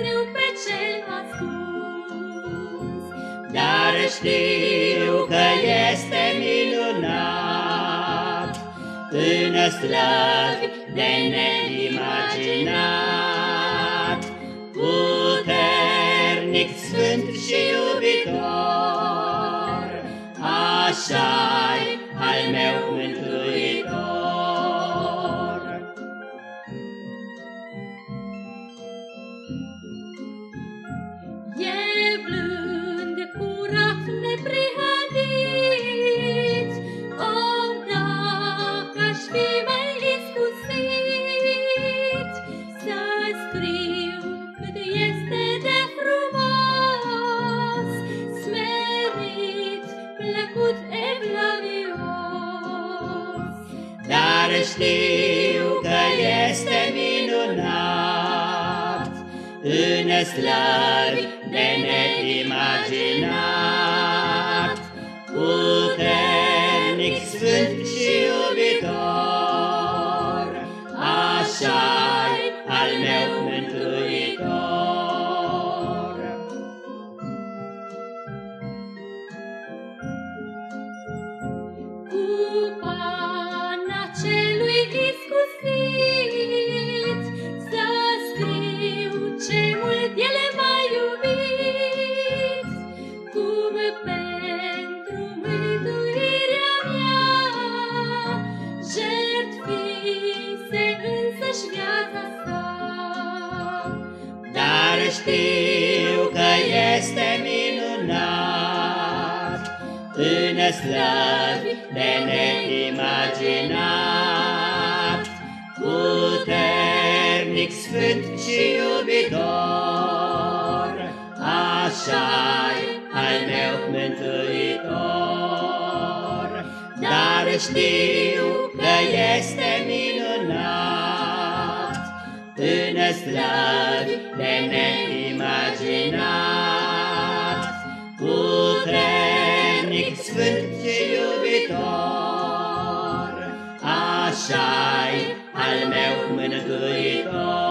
greu pe cel ascuns, dar știu că este minunat, până slăvi de neimaginat, puternic, sfânt și iubitor, așa Dar știu că este minunat. În slăvi de neimaginat Puternic, sfânt și iubitor Așa-i al meu Dar știu că este minunat. În slăvi de neimaginat Puternic, sfânt și iubitor. Așa-i al meu mântuitor. Dar știu că este minunat. În slăvi de neimaginat. Puternic, sfânt și iubitor Așa-i al meu mântuitor